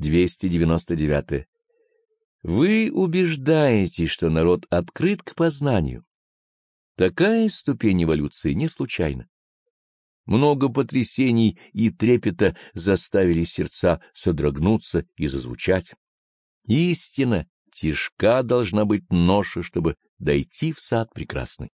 299. Вы убеждаете, что народ открыт к познанию. Такая ступень эволюции не случайна. Много потрясений и трепета заставили сердца содрогнуться и зазвучать. Истина, тяжка должна быть ноша, чтобы дойти в сад прекрасный.